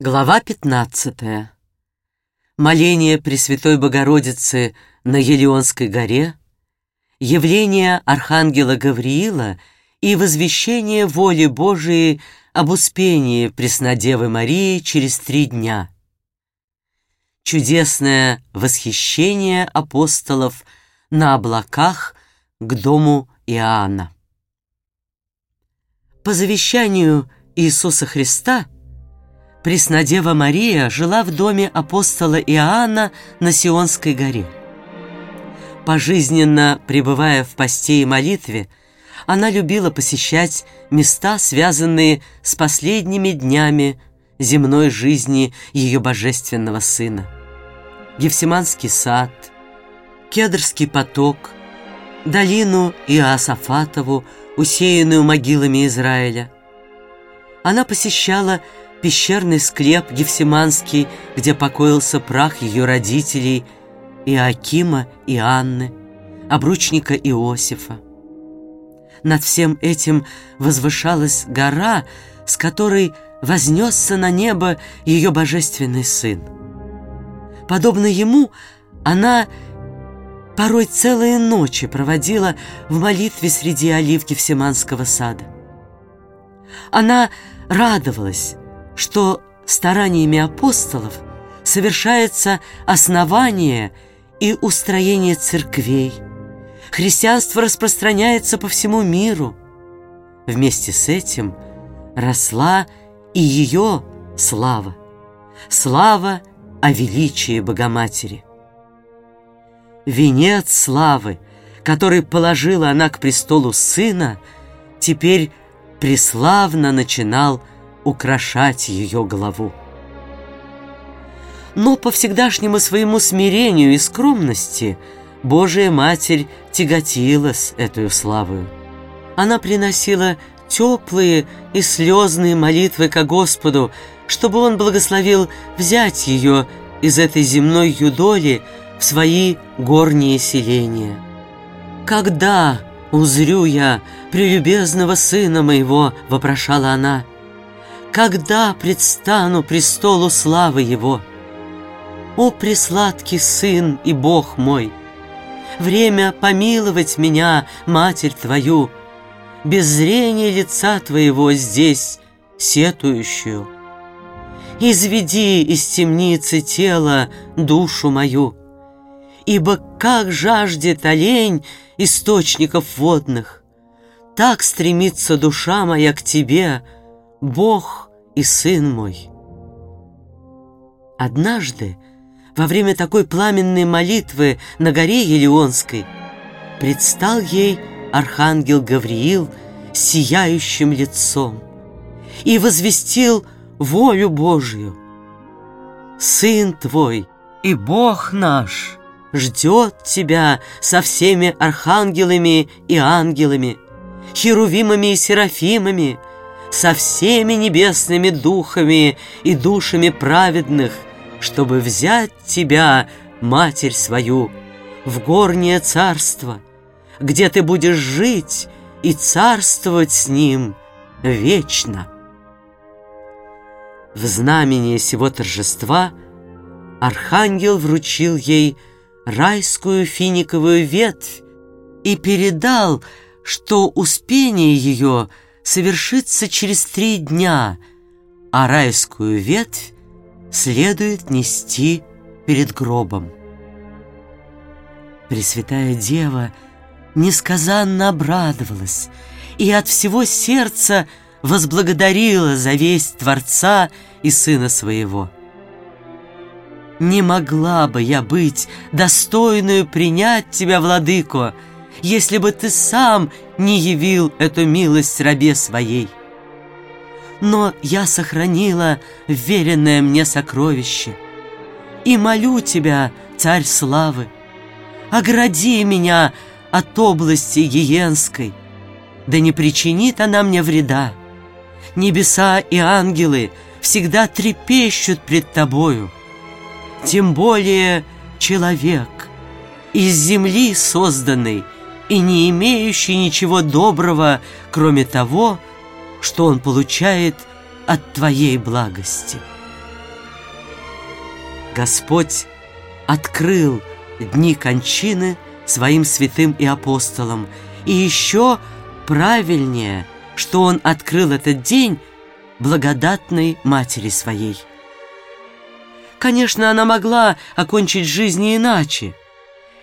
Глава 15. Моление Пресвятой Богородицы на Елеонской горе, явление Архангела Гавриила и возвещение воли Божией об успении Преснодевы Марии через три дня. Чудесное восхищение апостолов на облаках к дому Иоанна. По завещанию Иисуса Христа – Преснодева Мария жила в доме апостола Иоанна на Сионской горе. Пожизненно пребывая в посте и молитве, она любила посещать места, связанные с последними днями земной жизни ее божественного сына. Гефсиманский сад, Кедрский поток, долину Иосафатову, усеянную могилами Израиля. Она посещала пещерный склеп Гефсиманский, где покоился прах ее родителей Иакима и Анны, обручника Иосифа. Над всем этим возвышалась гора, с которой вознесся на небо ее божественный сын. Подобно ему, она порой целые ночи проводила в молитве среди олив Гефсиманского сада. Она радовалась, что стараниями апостолов совершается основание и устроение церквей. Христианство распространяется по всему миру. Вместе с этим росла и ее слава. Слава о величии Богоматери. Венец славы, который положила она к престолу Сына, теперь преславно начинал украшать ее голову. Но по всегдашнему своему смирению и скромности Божия Матерь тяготилась эту славою. Она приносила теплые и слезные молитвы ко Господу, чтобы Он благословил взять ее из этой земной юдоли в свои горние селения. «Когда узрю я прелюбезного сына моего?» — вопрошала она — когда предстану престолу славы Его. О, пресладкий Сын и Бог мой! Время помиловать меня, Матерь Твою, Без зрения лица Твоего здесь, сетующую. Изведи из темницы тела душу мою, Ибо как жаждет олень источников водных, Так стремится душа моя к Тебе, Бог и Сын мой. Однажды, во время такой пламенной молитвы на горе Елеонской, предстал ей архангел Гавриил сияющим лицом и возвестил волю Божию. «Сын твой и Бог наш ждет тебя со всеми архангелами и ангелами, херувимами и серафимами, со всеми небесными духами и душами праведных, чтобы взять тебя, Матерь свою, в горнее царство, где ты будешь жить и царствовать с ним вечно. В знамение сего торжества архангел вручил ей райскую финиковую ветвь и передал, что успение ее — совершится через три дня, а райскую ветвь следует нести перед гробом. Пресвятая Дева несказанно обрадовалась и от всего сердца возблагодарила за весть Творца и Сына Своего. «Не могла бы я быть достойную принять Тебя, Владыко, если бы Ты сам не явил эту милость рабе своей. Но я сохранила веренное мне сокровище и молю тебя, царь славы, огради меня от области Гиенской, да не причинит она мне вреда. Небеса и ангелы всегда трепещут пред тобою, тем более человек, из земли созданный — и не имеющий ничего доброго, кроме того, что он получает от Твоей благости. Господь открыл дни кончины своим святым и апостолам, и еще правильнее, что Он открыл этот день благодатной матери своей. Конечно, она могла окончить жизнь иначе,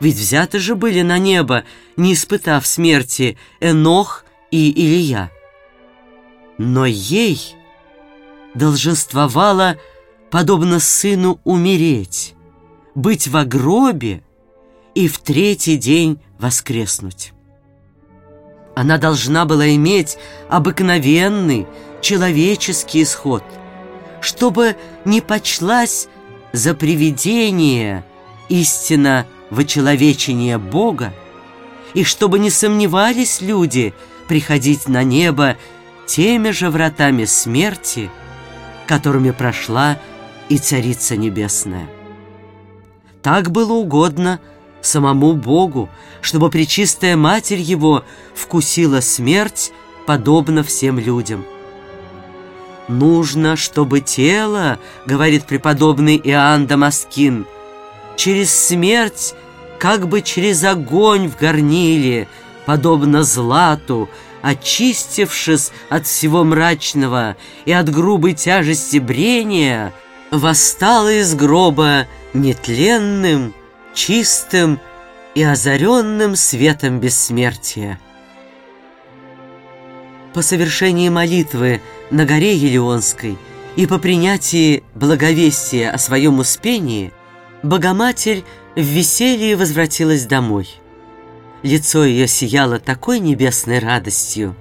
ведь взяты же были на небо, не испытав смерти, Энох и Илья. Но ей долженствовало, подобно сыну, умереть, быть в гробе и в третий день воскреснуть. Она должна была иметь обыкновенный человеческий исход, чтобы не почлась за привидение истина вочеловечения Бога, и чтобы не сомневались люди приходить на небо теми же вратами смерти, которыми прошла и Царица Небесная. Так было угодно самому Богу, чтобы Пречистая Матерь Его вкусила смерть, подобно всем людям. «Нужно, чтобы тело, — говорит преподобный Иоанн Дамаскин, — через смерть, как бы через огонь в горниле, подобно злату, очистившись от всего мрачного и от грубой тяжести брения, восстала из гроба нетленным, чистым и озаренным светом бессмертия. По совершении молитвы на горе Елеонской и по принятии благовестия о своем успении Богоматерь в веселье возвратилась домой. Лицо ее сияло такой небесной радостью,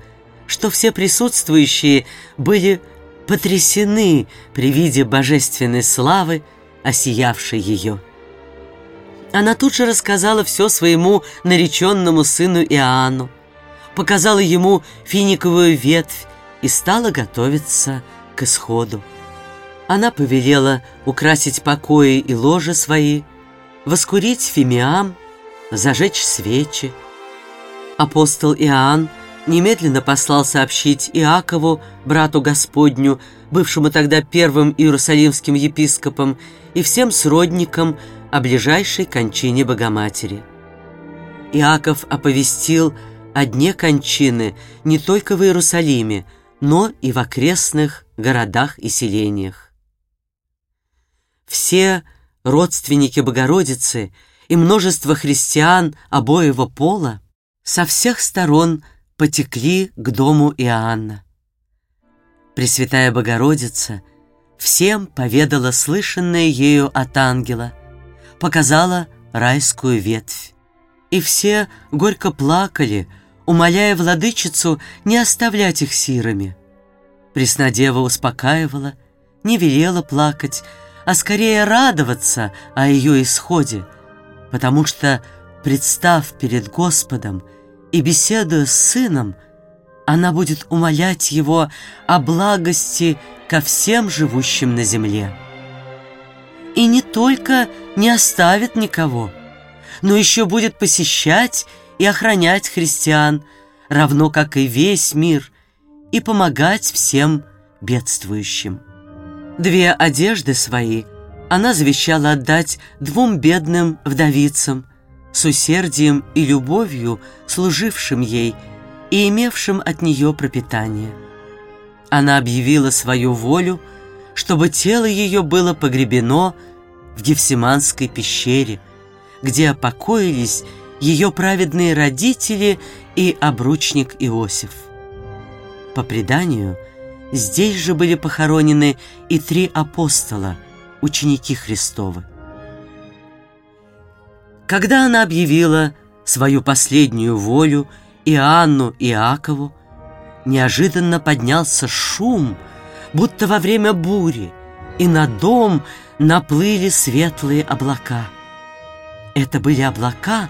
что все присутствующие были потрясены при виде божественной славы, осиявшей ее. Она тут же рассказала все своему нареченному сыну Иоанну, показала ему финиковую ветвь и стала готовиться к исходу. Она повелела украсить покои и ложи свои, воскурить фимиам, зажечь свечи. Апостол Иоанн немедленно послал сообщить Иакову, брату Господню, бывшему тогда первым иерусалимским епископом, и всем сродникам о ближайшей кончине Богоматери. Иаков оповестил о дне кончины не только в Иерусалиме, но и в окрестных городах и селениях. Все родственники Богородицы и множество христиан обоего пола со всех сторон потекли к дому Иоанна. Пресвятая Богородица всем поведала слышанное ею от ангела, показала райскую ветвь. И все горько плакали, умоляя владычицу не оставлять их сирами. Преснодева успокаивала, не велела плакать, а скорее радоваться о ее исходе, потому что, представ перед Господом и беседуя с Сыном, она будет умолять Его о благости ко всем живущим на земле. И не только не оставит никого, но еще будет посещать и охранять христиан, равно как и весь мир, и помогать всем бедствующим. Две одежды свои она завещала отдать двум бедным вдовицам, с усердием и любовью служившим ей и имевшим от нее пропитание. Она объявила свою волю, чтобы тело ее было погребено в Гефсиманской пещере, где покоились ее праведные родители и обручник Иосиф. По преданию, здесь же были похоронены и три апостола, ученики Христовы. Когда она объявила свою последнюю волю Иоанну и Иакову, неожиданно поднялся шум, будто во время бури, и на дом наплыли светлые облака. Это были облака,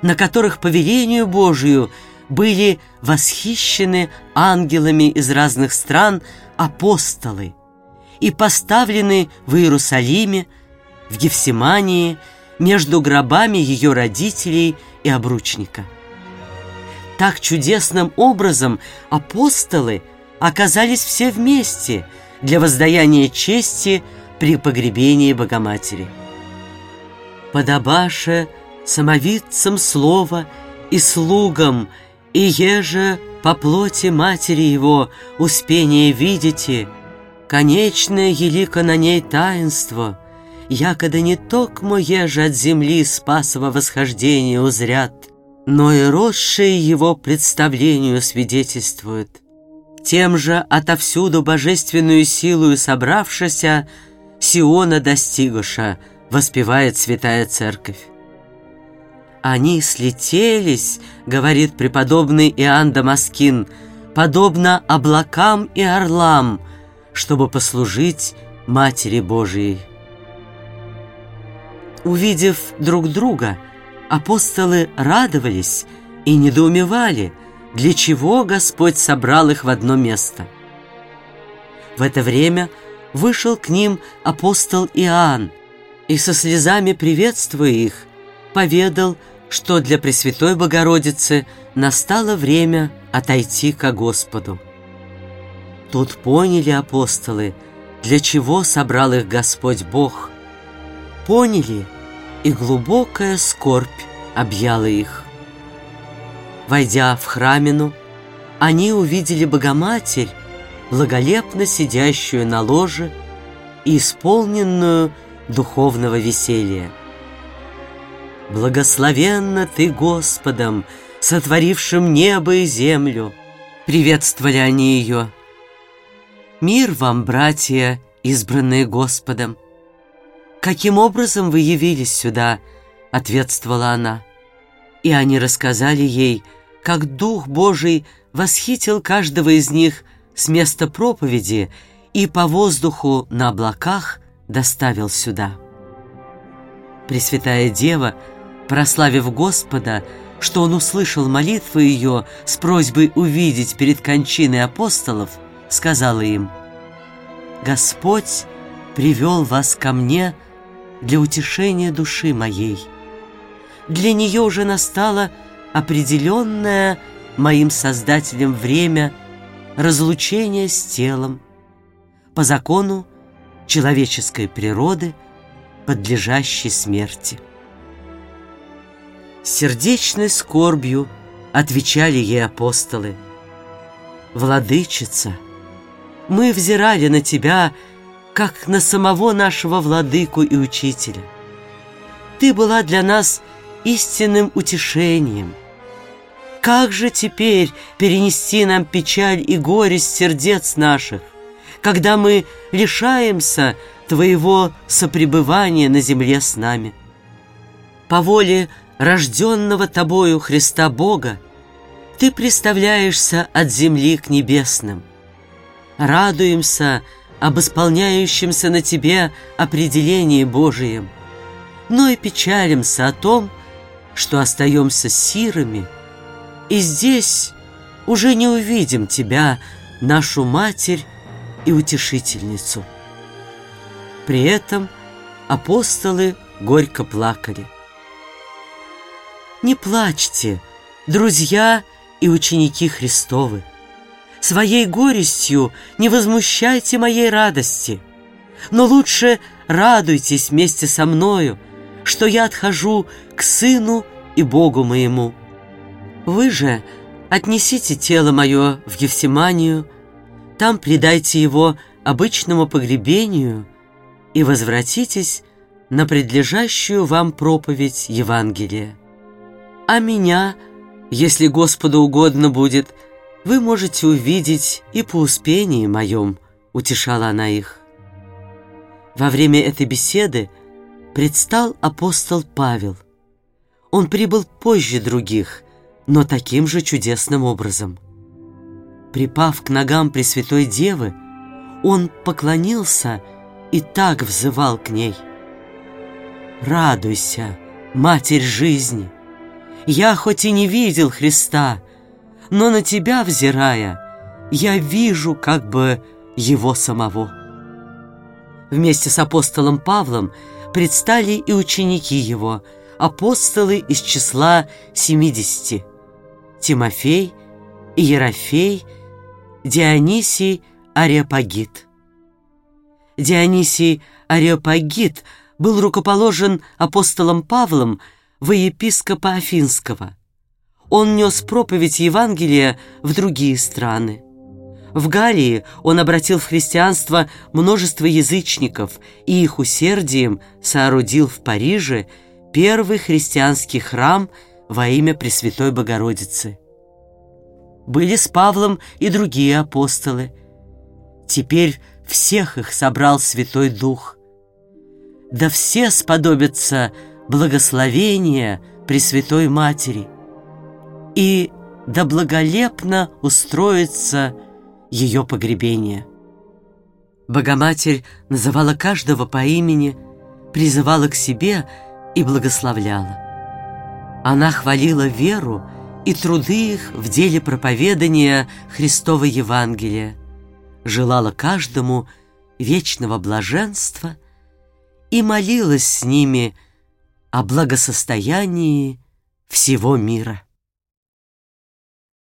на которых по велению Божию были восхищены ангелами из разных стран апостолы и поставлены в Иерусалиме, в Гефсимании, между гробами ее родителей и обручника. Так чудесным образом апостолы оказались все вместе для воздаяния чести при погребении Богоматери. «Подобаше самовидцам слова и слугам, и еже по плоти матери его успение видите, конечное елико на ней таинство, якода не токмо еже от земли спасово восхождения узрят, но и росшие его представлению свидетельствуют. Тем же отовсюду божественную силою собравшися, Сиона достигуша, воспевает святая церковь. «Они слетелись, — говорит преподобный Иоанн Дамаскин, — подобно облакам и орлам, чтобы послужить Матери Божией». Увидев друг друга, апостолы радовались и недоумевали, для чего Господь собрал их в одно место. В это время вышел к ним апостол Иоанн и со слезами приветствуя их, поведал, что для Пресвятой Богородицы настало время отойти ко Господу. Тут поняли апостолы, для чего собрал их Господь Бог. Поняли, и глубокая скорбь объяла их. Войдя в храмину, они увидели Богоматерь, благолепно сидящую на ложе и исполненную духовного веселья. «Благословенна Ты Господом, сотворившим небо и землю!» Приветствовали они ее. «Мир вам, братья, избранные Господом!» «Каким образом вы явились сюда?» — ответствовала она. И они рассказали ей, как Дух Божий восхитил каждого из них с места проповеди и по воздуху на облаках доставил сюда. Пресвятая Дева — прославив Господа, что он услышал молитву ее с просьбой увидеть перед кончиной апостолов, сказала им, «Господь привел вас ко мне для утешения души моей. Для нее уже настало определенное моим Создателем время разлучения с телом по закону человеческой природы, подлежащей смерти сердечной скорбью отвечали ей апостолы. «Владычица, мы взирали на Тебя, как на самого нашего владыку и учителя. Ты была для нас истинным утешением. Как же теперь перенести нам печаль и горесть сердец наших, когда мы лишаемся Твоего сопребывания на земле с нами? По воле рожденного Тобою Христа Бога, Ты представляешься от земли к небесным. Радуемся об исполняющемся на Тебе определении Божием, но и печалимся о том, что остаемся сирами, и здесь уже не увидим Тебя, нашу Матерь и Утешительницу. При этом апостолы горько плакали – не плачьте, друзья и ученики Христовы. Своей горестью не возмущайте моей радости, но лучше радуйтесь вместе со мною, что я отхожу к Сыну и Богу моему. Вы же отнесите тело мое в Евсиманию, там предайте его обычному погребению и возвратитесь на предлежащую вам проповедь Евангелия а меня, если Господу угодно будет, вы можете увидеть и по успении моем», — утешала она их. Во время этой беседы предстал апостол Павел. Он прибыл позже других, но таким же чудесным образом. Припав к ногам Пресвятой Девы, он поклонился и так взывал к ней. «Радуйся, Матерь жизни!» Я хоть и не видел Христа, но на тебя взирая, я вижу как бы его самого. Вместе с апостолом Павлом предстали и ученики его, апостолы из числа семидесяти: Тимофей, Ерофей, Дионисий, Ареопагит. Дионисий Ареопагит был рукоположен апостолом Павлом во епископа Афинского. Он нес проповедь Евангелия в другие страны. В Галлии он обратил в христианство множество язычников и их усердием соорудил в Париже первый христианский храм во имя Пресвятой Богородицы. Были с Павлом и другие апостолы. Теперь всех их собрал Святой Дух. Да все сподобятся благословения Пресвятой Матери, и да благолепно устроится ее погребение. Богоматерь называла каждого по имени, призывала к себе и благословляла. Она хвалила веру и труды их в деле проповедания Христова Евангелия, желала каждому вечного блаженства и молилась с ними о благосостоянии всего мира.